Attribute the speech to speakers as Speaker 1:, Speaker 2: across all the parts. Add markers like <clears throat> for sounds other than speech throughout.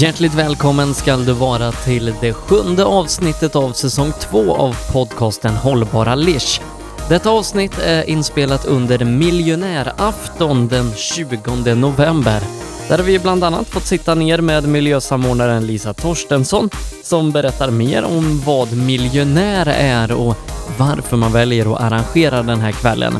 Speaker 1: Hjärtligt välkommen ska du vara till det sjunde avsnittet av säsong två av podcasten Hållbara Lish. Detta avsnitt är inspelat under miljonärafton den 20 november där har vi bland annat fått sitta ner med miljösamordnaren Lisa Torstensson som berättar mer om vad miljonär är och varför man väljer att arrangera den här kvällen.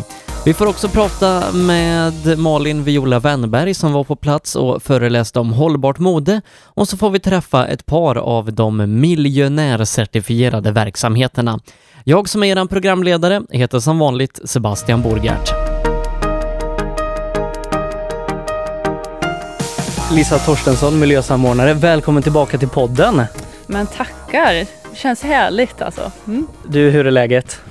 Speaker 1: Vi får också prata med Malin Viola Wennberg som var på plats och föreläste om hållbart mode och så får vi träffa ett par av de miljonärcertifierade verksamheterna. Jag som är er programledare heter som vanligt Sebastian Borgert. Lisa Torstensson, miljösamordnare, välkommen tillbaka till podden.
Speaker 2: Men tackar, det känns härligt alltså. Mm.
Speaker 1: Du, hur är läget?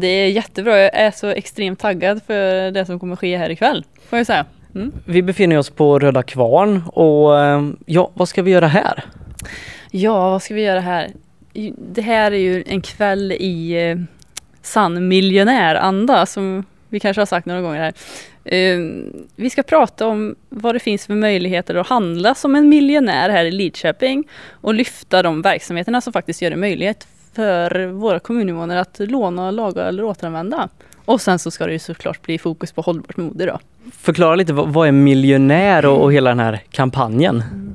Speaker 2: Det är jättebra, jag är så extremt taggad för det som kommer ske här ikväll, får jag säga. Mm.
Speaker 1: Vi befinner oss på Röda Kvarn och eh, ja, vad ska vi göra här?
Speaker 2: Ja, vad ska vi göra här? Det här är ju en kväll i eh, sann miljonäranda som vi kanske har sagt några gånger här. Uh, vi ska prata om vad det finns för möjligheter att handla som en miljonär här i Lidköping och lyfta de verksamheterna som faktiskt gör det möjligt för våra kommuninvånare att låna, laga eller återanvända. Och sen så ska det ju såklart bli fokus på hållbart mode då.
Speaker 1: Förklara lite, vad är miljonär och, och hela den här kampanjen? Mm.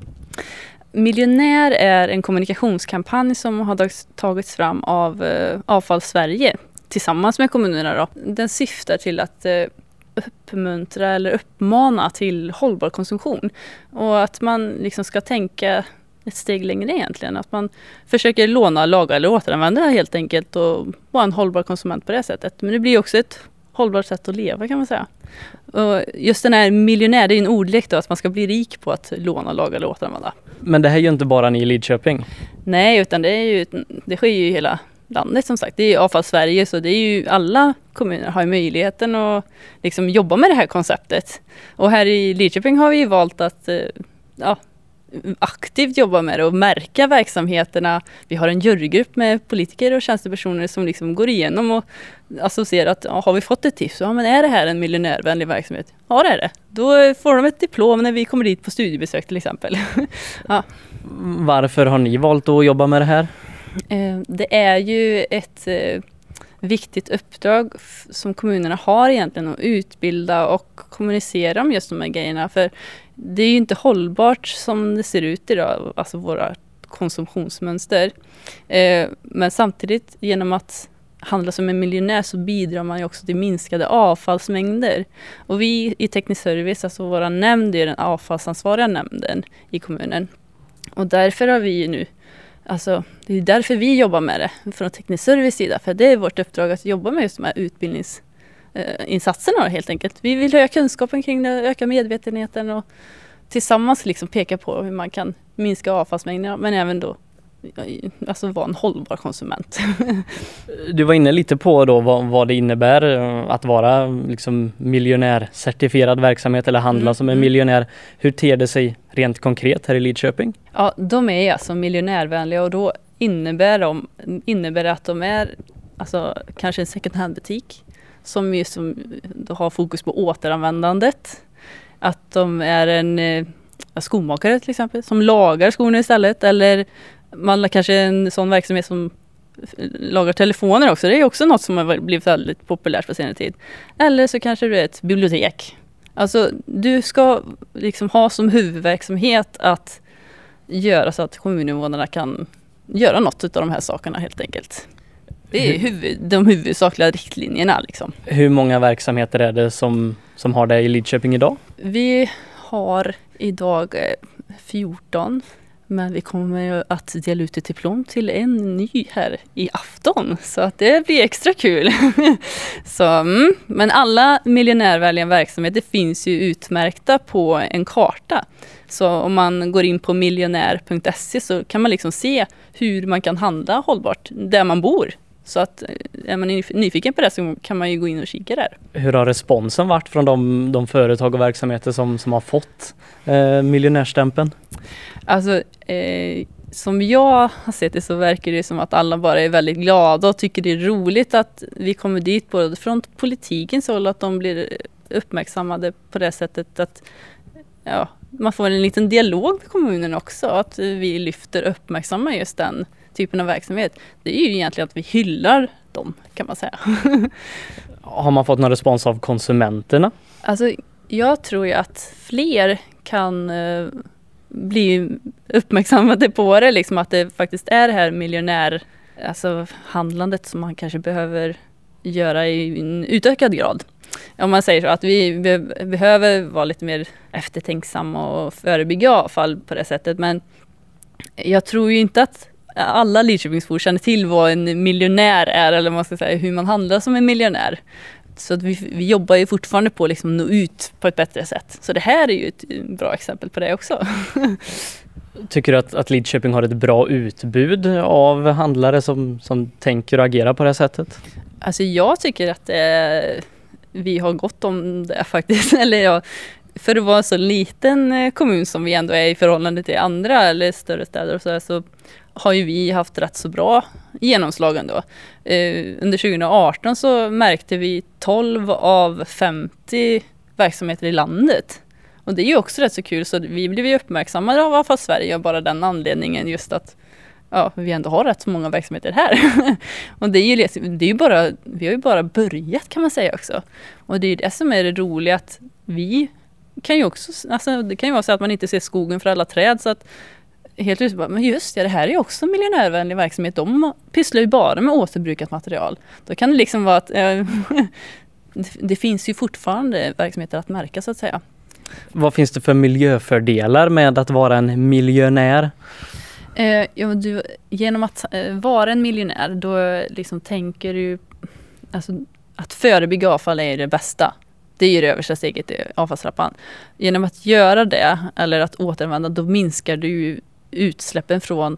Speaker 2: Miljonär är en kommunikationskampanj som har tagits fram av eh, Avfall Sverige tillsammans med kommunerna. Då. Den syftar till att eh, uppmuntra eller uppmana till hållbar konsumtion. Och att man liksom ska tänka ett steg längre egentligen. Att man försöker låna, laga eller återanvända helt enkelt och vara en hållbar konsument på det sättet. Men det blir också ett hållbart sätt att leva kan man säga. Och just den här miljonär, det är en ordlek då, att man ska bli rik på att låna, laga eller återanvända.
Speaker 1: Men det här är ju inte bara ni i Lidköping?
Speaker 2: Nej, utan det, är ju, det sker ju i hela landet som sagt. Det är ju Avfall Sverige så det är ju alla kommuner har möjligheten att liksom jobba med det här konceptet. Och här i Lidköping har vi valt att eh, ja, aktivt jobba med det och märka verksamheterna. Vi har en jurygrupp med politiker och tjänstepersoner som liksom går igenom och alltså ser att ja, har vi fått ett tips, ja men är det här en miljonärvänlig verksamhet? Ja det är det. Då får de ett diplom när vi kommer dit på studiebesök till exempel. <laughs>
Speaker 1: ja. Varför har ni valt att jobba med det här?
Speaker 2: Eh, det är ju ett eh, viktigt uppdrag som kommunerna har egentligen att utbilda och kommunicera om just de här grejerna. För det är ju inte hållbart som det ser ut idag, alltså våra konsumtionsmönster. Eh, men samtidigt genom att handla som en miljonär så bidrar man ju också till minskade avfallsmängder. Och vi i teknisk service, alltså våra nämnd, är den avfallsansvariga nämnden i kommunen. Och därför har vi nu Alltså, det är därför vi jobbar med det från teknisk service sida. För det är vårt uppdrag att jobba med just de här utbildnings utbildningsinsatserna helt enkelt. Vi vill höja kunskapen kring det, öka medvetenheten och tillsammans liksom peka på hur man kan minska avfallsmängderna men även då alltså vara en hållbar konsument.
Speaker 1: Du var inne lite på då vad, vad det innebär eh, att vara liksom miljonärcertifierad verksamhet eller handla mm. som en mm. miljonär. Hur ter det sig rent konkret här i Lidköping?
Speaker 2: Ja, de är alltså miljonärvänliga och då innebär, de, innebär det att de är alltså, kanske en second hand-butik som just som, har fokus på återanvändandet. Att de är en eh, skomakare till exempel som lagar skorna istället eller man kanske en sån verksamhet som lagar telefoner också. Det är också något som har blivit väldigt populärt på senare tid. Eller så kanske du är ett bibliotek. Alltså du ska liksom ha som huvudverksamhet att göra så att kommuninvånarna kan göra något av de här sakerna helt enkelt. Det är huvud, de huvudsakliga riktlinjerna. Liksom.
Speaker 1: Hur många verksamheter är det som, som har det i Lidköping idag?
Speaker 2: Vi har idag 14 eh, men vi kommer att dela ut ett diplom till en ny här i afton. Så att det blir extra kul. <laughs> så, mm. Men alla miljonärvänliga verksamheter finns ju utmärkta på en karta. Så om man går in på miljonär.se så kan man liksom se hur man kan handla hållbart där man bor. Så att eh, är man nyfiken på det så kan man ju gå in och kika där.
Speaker 1: Hur har responsen varit från de, de företag och verksamheter som, som har fått eh, miljonärstämpeln?
Speaker 2: Alltså, eh, som jag har sett det så verkar det som att alla bara är väldigt glada och tycker det är roligt att vi kommer dit både från politikens håll att de blir uppmärksammade på det sättet att ja, man får en liten dialog med kommunen också, att vi lyfter uppmärksamma just den typen av verksamhet. Det är ju egentligen att vi hyllar dem kan man säga. <laughs>
Speaker 1: Har man fått någon respons av konsumenterna?
Speaker 2: Alltså, jag tror ju att fler kan uh, bli uppmärksammade på det, liksom att det faktiskt är det här miljonär, alltså handlandet som man kanske behöver göra i en utökad grad. Om man säger så att vi behöver vara lite mer eftertänksamma och förebygga avfall på det sättet. Men jag tror ju inte att alla Lidköpingsbor känner till vad en miljonär är eller man ska säga hur man handlar som en miljonär. Så att vi, vi jobbar ju fortfarande på att liksom nå ut på ett bättre sätt. Så det här är ju ett bra exempel på det också. <laughs>
Speaker 1: Tycker du att, att Lidköping har ett bra utbud av handlare som, som tänker och agerar på det här sättet?
Speaker 2: Alltså jag tycker att eh, vi har gott om det <laughs> faktiskt. Eller ja, för att vara en så liten eh, kommun som vi ändå är i förhållande till andra eller större städer och så, så har ju vi haft rätt så bra genomslag ändå. Eh, under 2018 så märkte vi 12 av 50 verksamheter i landet. Och det är ju också rätt så kul så vi blev ju uppmärksammade av Avfall Sverige av bara den anledningen just att ja, vi ändå har rätt så många verksamheter här. <laughs> och det är ju, liksom, det är ju bara, vi har ju bara börjat kan man säga också. Och det är ju det som är det roliga att vi kan ju också, alltså det kan ju vara så att man inte ser skogen för alla träd så att helt plötsligt bara, men just ja, det här är ju också miljonärvänlig verksamhet. De pysslar ju bara med återbrukat material. Då kan det liksom vara att eh, <laughs> det finns ju fortfarande verksamheter att märka så att säga.
Speaker 1: Vad finns det för miljöfördelar med att vara en miljonär?
Speaker 2: Eh, ja, du, genom att eh, vara en miljonär då liksom tänker du alltså, att förebygga avfall är det bästa. Det är ju det översta steget i avfallstrappan. Genom att göra det eller att återanvända då minskar du utsläppen från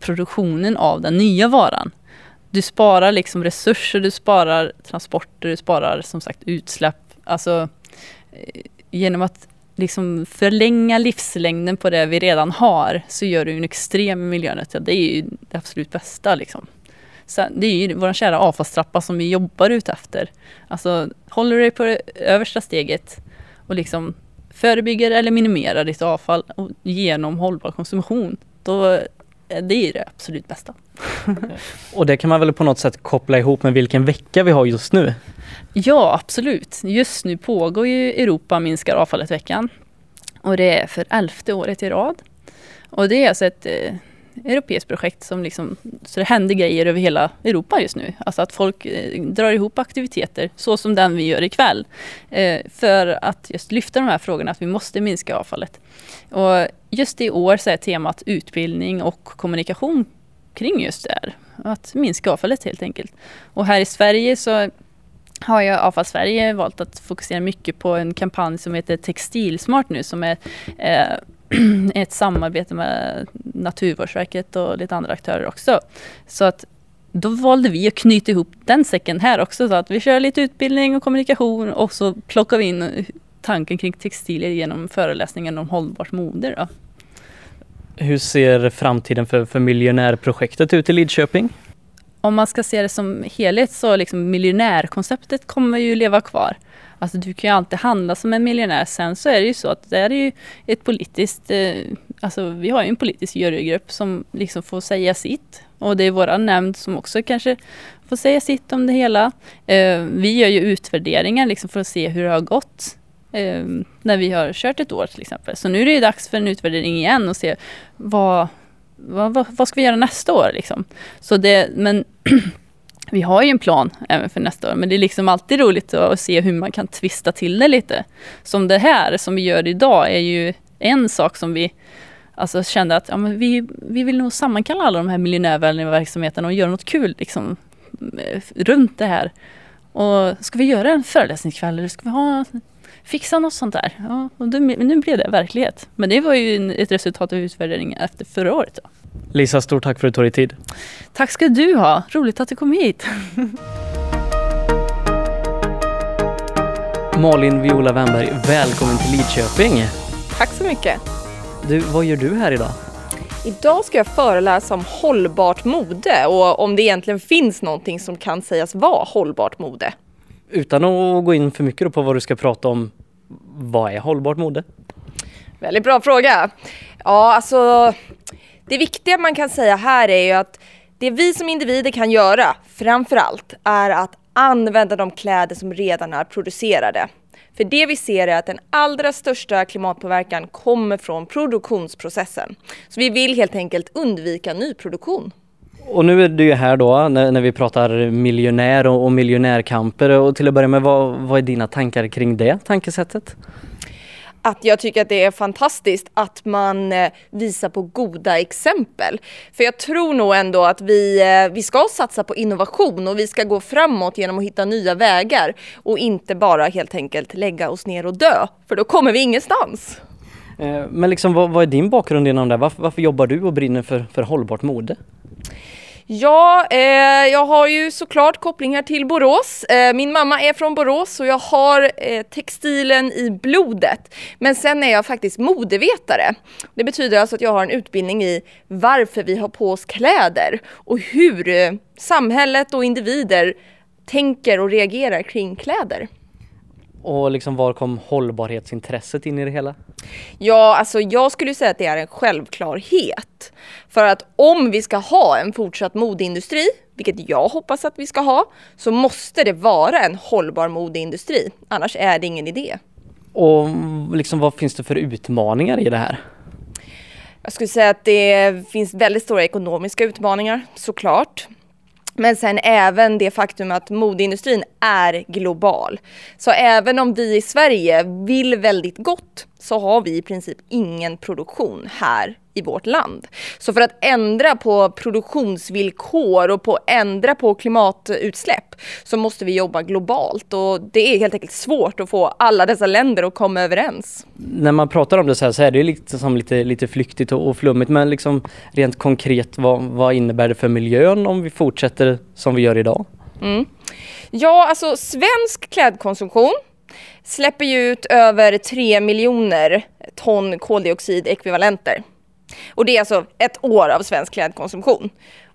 Speaker 2: produktionen av den nya varan. Du sparar liksom resurser, du sparar transporter, du sparar som sagt utsläpp. Alltså eh, genom att liksom förlänga livslängden på det vi redan har så gör du en extrem miljönytta. Det är ju det absolut bästa liksom. Sen, det är ju vår kära avfallstrappa som vi jobbar ut efter. Alltså håller du dig på det översta steget och liksom förebygger eller minimerar ditt avfall genom hållbar konsumtion, då är det det absolut bästa. <laughs>
Speaker 1: och det kan man väl på något sätt koppla ihop med vilken vecka vi har just nu?
Speaker 2: Ja, absolut. Just nu pågår ju Europa minskar avfallet-veckan. Och det är för elfte året i rad. Och det är alltså ett eh, europeiskt projekt som liksom, så det händer grejer över hela Europa just nu. Alltså att folk eh, drar ihop aktiviteter, så som den vi gör ikväll. Eh, för att just lyfta de här frågorna, att vi måste minska avfallet. Och just i år så är temat utbildning och kommunikation kring just det här. Att minska avfallet helt enkelt. Och här i Sverige så har jag Avfall Sverige valt att fokusera mycket på en kampanj som heter Textilsmart nu som är eh, <clears throat> ett samarbete med Naturvårdsverket och lite andra aktörer också. Så att då valde vi att knyta ihop den säcken här också så att vi kör lite utbildning och kommunikation och så plockar vi in tanken kring textilier genom föreläsningen om hållbart mode. Då.
Speaker 1: Hur ser framtiden för, för miljonärprojektet ut i Lidköping?
Speaker 2: Om man ska se det som helhet så liksom miljonärkonceptet kommer ju leva kvar. Alltså du kan ju alltid handla som en miljonär. Sen så är det ju så att det är ju ett politiskt, eh, alltså vi har ju en politisk jurygrupp som liksom får säga sitt. Och det är våra nämnd som också kanske får säga sitt om det hela. Eh, vi gör ju utvärderingar liksom för att se hur det har gått. Eh, när vi har kört ett år till exempel. Så nu är det dags för en utvärdering igen och se vad, vad, vad, vad ska vi göra nästa år liksom. Så det, men <clears throat> vi har ju en plan även för nästa år, men det är liksom alltid roligt att se hur man kan twista till det lite. Som det här som vi gör idag är ju en sak som vi alltså kände att ja, men vi, vi vill nog sammankalla alla de här miljonärvänliga verksamheterna och göra något kul liksom, eh, runt det här. Och ska vi göra en föreläsningskväll eller ska vi ha fixa något sånt där? Ja, och nu blev det verklighet. Men det var ju ett resultat av utvärderingen efter förra året. Då.
Speaker 1: Lisa, stort tack för att du tog dig tid.
Speaker 2: Tack ska du ha. Roligt att du kom hit. <laughs>
Speaker 1: Malin Viola Wennberg, välkommen till Lidköping.
Speaker 3: Tack så mycket.
Speaker 1: Du, vad gör du här idag?
Speaker 3: Idag ska jag föreläsa om hållbart mode och om det egentligen finns någonting som kan sägas vara hållbart mode.
Speaker 1: Utan att gå in för mycket på vad du ska prata om, vad är hållbart mode?
Speaker 3: Väldigt bra fråga. Ja, alltså det viktiga man kan säga här är ju att det vi som individer kan göra framför allt är att använda de kläder som redan är producerade. För det vi ser är att den allra största klimatpåverkan kommer från produktionsprocessen. Så vi vill helt enkelt undvika nyproduktion.
Speaker 1: Och nu är du ju här då när, när vi pratar miljonär och, och miljonärkamper och till att börja med vad, vad är dina tankar kring det tankesättet?
Speaker 3: att jag tycker att det är fantastiskt att man eh, visar på goda exempel. För jag tror nog ändå att vi, eh, vi ska satsa på innovation och vi ska gå framåt genom att hitta nya vägar och inte bara helt enkelt lägga oss ner och dö, för då kommer vi ingenstans.
Speaker 1: Eh, men liksom, vad, vad är din bakgrund inom det? Varför, varför jobbar du och brinner för, för hållbart mode?
Speaker 3: Ja, eh, jag har ju såklart kopplingar till Borås. Eh, min mamma är från Borås och jag har eh, textilen i blodet. Men sen är jag faktiskt modevetare. Det betyder alltså att jag har en utbildning i varför vi har på oss kläder och hur eh, samhället och individer tänker och reagerar kring kläder.
Speaker 1: Och liksom var kom hållbarhetsintresset in i det hela?
Speaker 3: Ja, alltså jag skulle säga att det är en självklarhet. För att om vi ska ha en fortsatt modeindustri, vilket jag hoppas att vi ska ha, så måste det vara en hållbar modeindustri. Annars är det ingen idé.
Speaker 1: Och liksom vad finns det för utmaningar i det här?
Speaker 3: Jag skulle säga att det finns väldigt stora ekonomiska utmaningar såklart. Men sen även det faktum att modeindustrin är global. Så även om vi i Sverige vill väldigt gott så har vi i princip ingen produktion här i vårt land. Så för att ändra på produktionsvillkor och på ändra på klimatutsläpp så måste vi jobba globalt och det är helt enkelt svårt att få alla dessa länder att komma överens.
Speaker 1: När man pratar om det så här så är det lite som lite, lite flyktigt och, och flummigt men liksom rent konkret vad, vad innebär det för miljön om vi fortsätter som vi gör idag?
Speaker 3: Mm. Ja, alltså svensk klädkonsumtion släpper ju ut över 3 miljoner ton koldioxidekvivalenter. Och det är alltså ett år av svensk klädkonsumtion.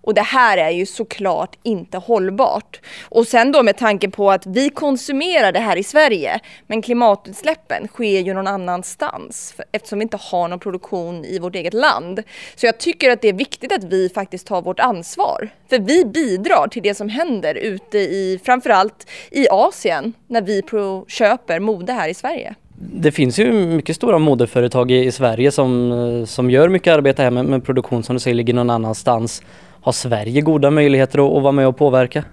Speaker 3: Och det här är ju såklart inte hållbart. Och sen då med tanke på att vi konsumerar det här i Sverige, men klimatutsläppen sker ju någon annanstans eftersom vi inte har någon produktion i vårt eget land. Så jag tycker att det är viktigt att vi faktiskt tar vårt ansvar. För vi bidrar till det som händer ute i, framförallt i Asien, när vi köper mode här i Sverige.
Speaker 1: Det finns ju mycket stora modeföretag i, i Sverige som, eh, som gör mycket arbete här med, med produktion som du säger ligger någon annanstans. Har Sverige goda möjligheter att, att vara med och påverka?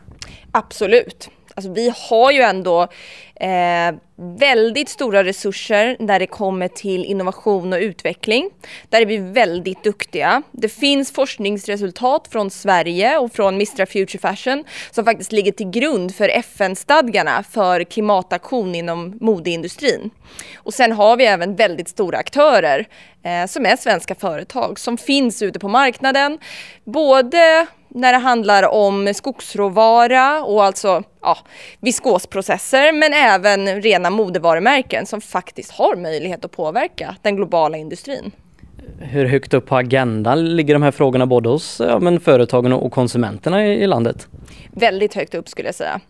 Speaker 3: Absolut. Alltså, vi har ju ändå eh, väldigt stora resurser när det kommer till innovation och utveckling. Där är vi väldigt duktiga. Det finns forskningsresultat från Sverige och från Mistra Future Fashion som faktiskt ligger till grund för FN-stadgarna för klimataktion inom modeindustrin. Och sen har vi även väldigt stora aktörer eh, som är svenska företag som finns ute på marknaden. Både när det handlar om skogsråvara och alltså ja, viskosprocesser men även rena modevarumärken som faktiskt har möjlighet att påverka den globala industrin.
Speaker 1: Hur högt upp på agendan ligger de här frågorna både hos ja, men företagen och konsumenterna i, i landet?
Speaker 3: Väldigt högt upp skulle jag säga.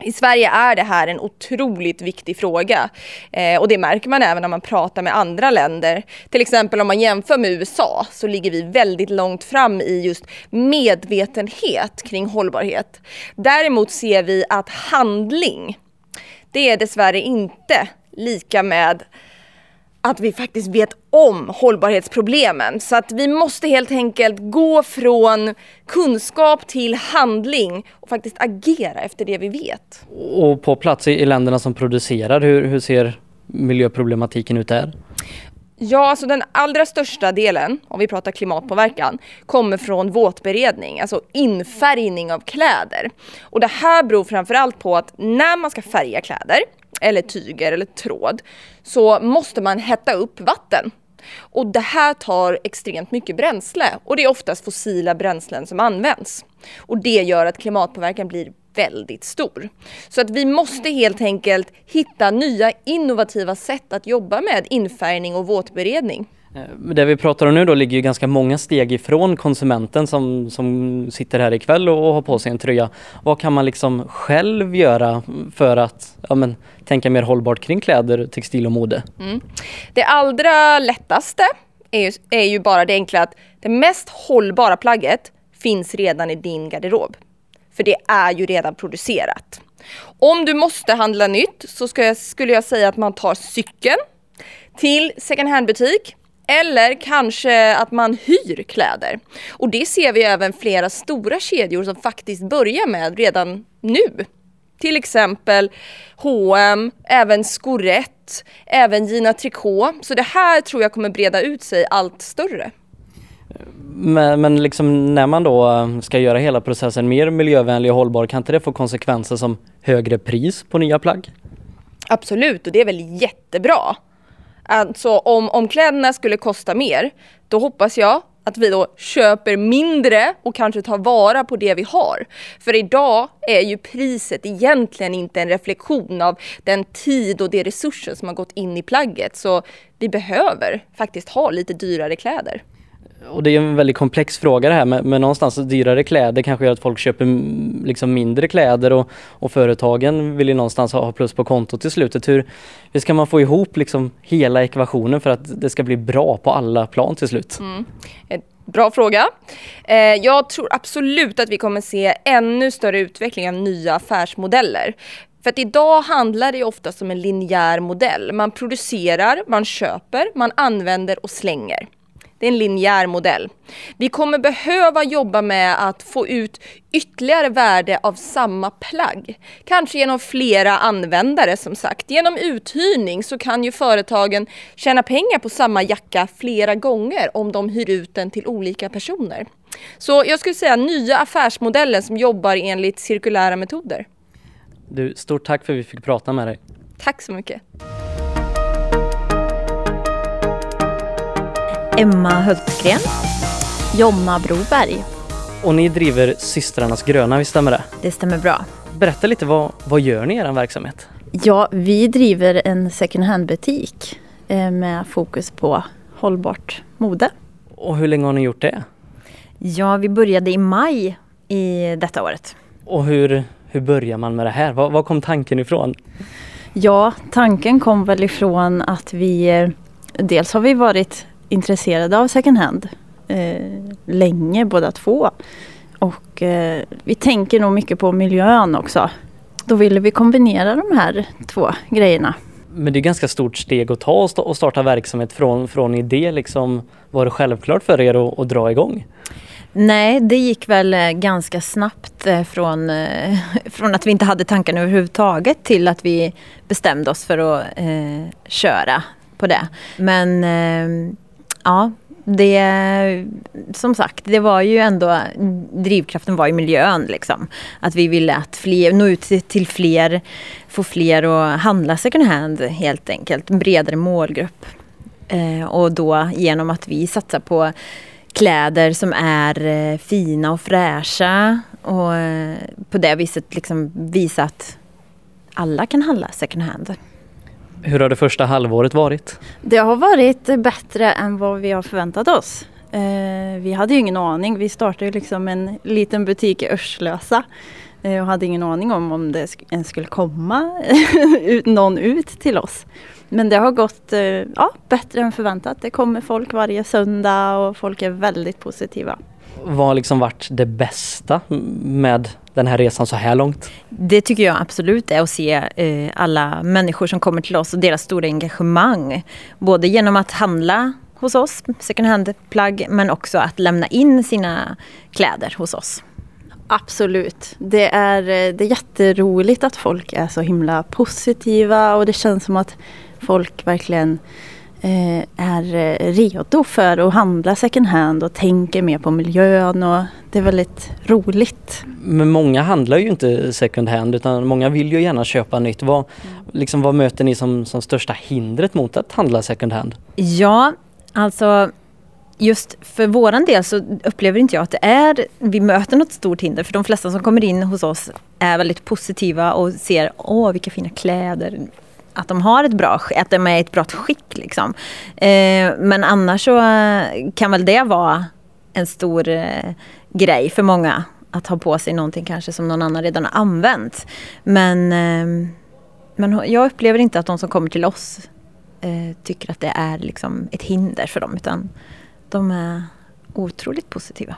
Speaker 3: I Sverige är det här en otroligt viktig fråga eh, och det märker man även när man pratar med andra länder. Till exempel om man jämför med USA så ligger vi väldigt långt fram i just medvetenhet kring hållbarhet. Däremot ser vi att handling, det är dessvärre inte lika med att vi faktiskt vet om hållbarhetsproblemen. Så att vi måste helt enkelt gå från kunskap till handling och faktiskt agera efter det vi vet.
Speaker 1: Och på plats i länderna som producerar, hur, hur ser miljöproblematiken ut där?
Speaker 3: Ja, alltså den allra största delen, om vi pratar klimatpåverkan, kommer från våtberedning, alltså infärgning av kläder. Och det här beror framförallt på att när man ska färga kläder eller tyger eller tråd så måste man hetta upp vatten. Och det här tar extremt mycket bränsle och det är oftast fossila bränslen som används. Och det gör att klimatpåverkan blir väldigt stor. Så att vi måste helt enkelt hitta nya innovativa sätt att jobba med infärgning och våtberedning.
Speaker 1: Eh, det vi pratar om nu då ligger ju ganska många steg ifrån konsumenten som, som sitter här ikväll och har på sig en tröja. Vad kan man liksom själv göra för att ja, men, tänka mer hållbart kring kläder, textil och mode? Mm.
Speaker 3: Det allra lättaste är ju, är ju bara det enkla att det mest hållbara plagget finns redan i din garderob. För det är ju redan producerat. Om du måste handla nytt så jag, skulle jag säga att man tar cykeln till second hand-butik eller kanske att man hyr kläder. Och det ser vi även flera stora kedjor som faktiskt börjar med redan nu. Till exempel H&M, även Skorett, även Gina Tricot. Så det här tror jag kommer breda ut sig allt större.
Speaker 1: Men, men liksom när man då eh, ska göra hela processen mer miljövänlig och hållbar, kan inte det få konsekvenser som högre pris på nya plagg?
Speaker 3: Absolut, och det är väl jättebra. Alltså om, om kläderna skulle kosta mer, då hoppas jag att vi då köper mindre och kanske tar vara på det vi har. För idag är ju priset egentligen inte en reflektion av den tid och de resurser som har gått in i plagget. Så vi behöver faktiskt ha lite dyrare kläder
Speaker 1: och det är en väldigt komplex fråga det här med, men någonstans dyrare kläder kanske gör att folk köper liksom mindre kläder och, och företagen vill ju någonstans ha plus på kontot till slutet. Hur, hur ska man få ihop liksom hela ekvationen för att det ska bli bra på alla plan till slut? Mm.
Speaker 3: Eh, bra fråga. Eh, jag tror absolut att vi kommer se ännu större utveckling av nya affärsmodeller. För att idag handlar det ofta som en linjär modell. Man producerar, man köper, man använder och slänger. Det är en linjär modell. Vi kommer behöva jobba med att få ut ytterligare värde av samma plagg. Kanske genom flera användare som sagt. Genom uthyrning så kan ju företagen tjäna pengar på samma jacka flera gånger om de hyr ut den till olika personer. Så jag skulle säga nya affärsmodeller som jobbar enligt cirkulära metoder.
Speaker 1: Du, stort tack för att vi fick prata med dig.
Speaker 3: Tack så mycket.
Speaker 4: Emma Hultgren, Jonna Broberg.
Speaker 1: Och ni driver Systrarnas Gröna, visst stämmer det?
Speaker 4: Det stämmer bra.
Speaker 1: Berätta lite, vad, vad gör ni i er verksamhet?
Speaker 4: Ja, vi driver en second hand-butik eh, med fokus på hållbart mode.
Speaker 1: Och hur länge har ni gjort det?
Speaker 4: Ja, vi började i maj i detta året.
Speaker 1: Och hur, hur börjar man med det här? Var, var kom tanken ifrån?
Speaker 4: Ja, tanken kom väl ifrån att vi eh, Dels har vi varit intresserade av second hand eh, länge båda två. Och eh, vi tänker nog mycket på miljön också. Då ville vi kombinera de här två grejerna.
Speaker 1: Men det är ganska stort steg att ta och starta verksamhet från, från idé. Liksom, var det självklart för er att, att dra igång?
Speaker 4: Nej, det gick väl eh, ganska snabbt eh, från, eh, från att vi inte hade tanken överhuvudtaget till att vi bestämde oss för att eh, köra på det. Men eh, Ja, det, som sagt, det var ju ändå, drivkraften var ju miljön liksom. Att vi ville att fler, nå ut till fler, få fler att handla second hand helt enkelt. En bredare målgrupp. Eh, och då genom att vi satsar på kläder som är eh, fina och fräscha och eh, på det viset liksom visa att alla kan handla second hand.
Speaker 1: Hur har det första halvåret varit?
Speaker 4: Det har varit bättre än vad vi har förväntat oss. Eh, vi hade ju ingen aning. Vi startade liksom en liten butik i Örslösa eh, och hade ingen aning om om det ens skulle komma <laughs> någon ut till oss. Men det har gått eh, ja, bättre än förväntat. Det kommer folk varje söndag och folk är väldigt positiva.
Speaker 1: Vad har liksom varit det bästa med den här resan så här långt?
Speaker 4: Det tycker jag absolut är att se eh, alla människor som kommer till oss och deras stora engagemang. Både genom att handla hos oss, second hand-plagg, men också att lämna in sina kläder hos oss. Absolut. Det är, eh, det är jätteroligt att folk är så himla positiva och det känns som att folk verkligen är eh, redo för att handla second hand och tänker mer på miljön och det är väldigt roligt.
Speaker 1: Men många handlar ju inte second hand utan många vill ju gärna köpa nytt. Vad, mm. liksom, vad möter ni som, som största hindret mot att handla second hand?
Speaker 4: Ja, alltså just för våran del så upplever inte jag att det är, vi möter något stort hinder för de flesta som kommer in hos oss är väldigt positiva och ser åh vilka fina kläder att de har ett bra att de är i ett bra skick. Liksom. Eh, men annars så eh, kan väl det vara en stor eh, grej för många. Att ha på sig någonting kanske som någon annan redan har använt. Men, eh, men jag upplever inte att de som kommer till oss eh, tycker att det är liksom ett hinder för dem. Utan de är otroligt positiva.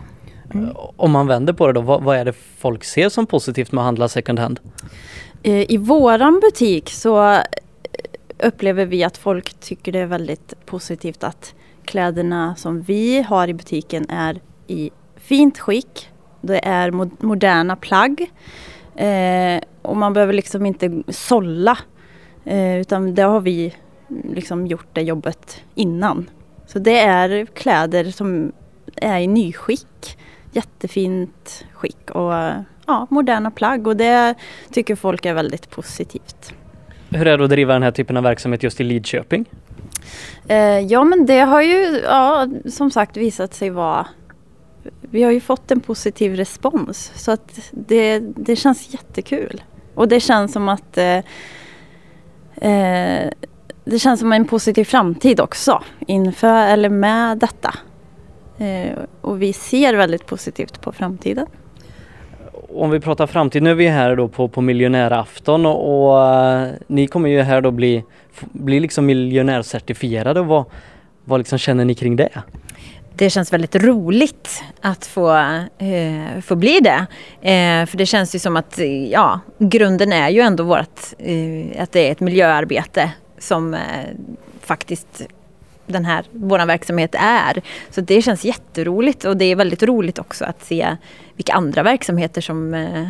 Speaker 1: Mm. Om man vänder på det då, vad, vad, är det folk ser som positivt med att handla second hand?
Speaker 5: Eh, I våran butik så eh, upplever vi att folk tycker det är väldigt positivt att kläderna som vi har i butiken är i fint skick. Det är moderna plagg. Eh, och man behöver liksom inte sålla. Eh, utan det har vi liksom gjort det jobbet innan. Så det är kläder som är i nyskick. Jättefint skick och ja, moderna plagg och det tycker folk är väldigt positivt.
Speaker 1: Hur är det att driva den här typen av verksamhet just i Lidköping?
Speaker 5: Eh, ja men det har ju ja, som sagt visat sig vara vi har ju fått en positiv respons så att det, det känns jättekul. Och det känns som att eh, eh, det känns som en positiv framtid också inför eller med detta. Eh, och vi ser väldigt positivt på framtiden.
Speaker 1: Om vi pratar framtid, nu är vi här då på, på miljonärafton och, och uh, ni kommer ju här då bli, bli liksom miljonärcertifierade. Vad, vad liksom känner ni kring det?
Speaker 4: det känns väldigt roligt att få, eh, få bli det. Eh, för det känns ju som att ja, grunden är ju ändå vårt, eh, att det är ett miljöarbete som eh, faktiskt den här, vår verksamhet är. Så det känns jätteroligt och det är väldigt roligt också att se vilka andra verksamheter som eh,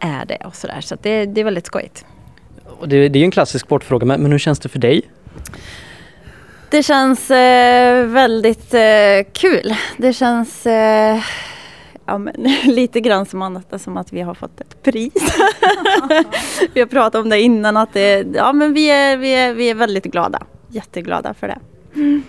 Speaker 4: är det och sådär. Så, så det, det, är väldigt skojigt.
Speaker 1: Det, det är en klassisk sportfråga men, men hur känns det för dig?
Speaker 5: Det känns eh, väldigt eh, kul. Det känns eh, ja, men, <laughs> lite grann som, annat, som att vi har fått ett pris. <laughs> vi har pratat om det innan att det, ja, men vi, är, vi, är, vi är väldigt glada. Jätteglada för det. Mm.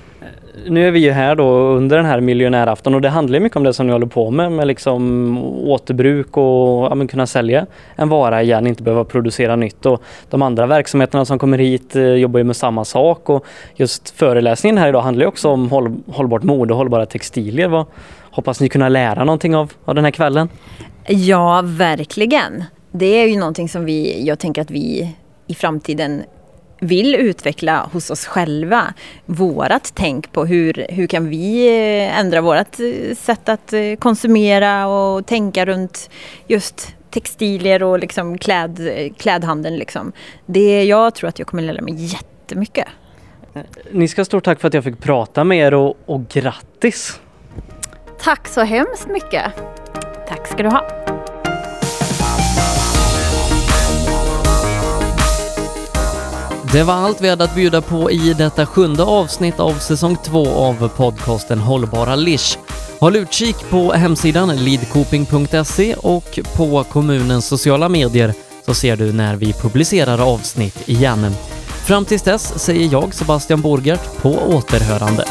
Speaker 1: Nu är vi ju här då under den här miljonärafton och det handlar mycket om det som ni håller på med, med liksom återbruk och ja, kunna sälja en vara igen, inte behöva producera nytt. Och de andra verksamheterna som kommer hit eh, jobbar ju med samma sak och just föreläsningen här idag handlar ju också om håll, hållbart mode och hållbara textilier. Vad hoppas ni kunna lära någonting av, av den här kvällen?
Speaker 4: Ja, verkligen. Det är ju någonting som vi, jag tänker att vi i framtiden vill utveckla hos oss själva. Vårat tänk på hur, hur kan vi eh, ändra vårat eh, sätt att eh, konsumera och tänka runt just textilier och liksom kläd, klädhandeln. Liksom. Det, jag tror att jag kommer lära mig jättemycket.
Speaker 1: Ni ska ha stort tack för att jag fick prata med er och, och grattis!
Speaker 5: Tack så hemskt mycket!
Speaker 4: Tack ska du ha!
Speaker 1: Det var allt vi hade att bjuda på i detta sjunde avsnitt av säsong två av podcasten Hållbara Lish. Håll utkik på hemsidan lidkoping.se och på kommunens sociala medier så ser du när vi publicerar avsnitt igen. Fram tills dess säger jag Sebastian Borgert på återhörande.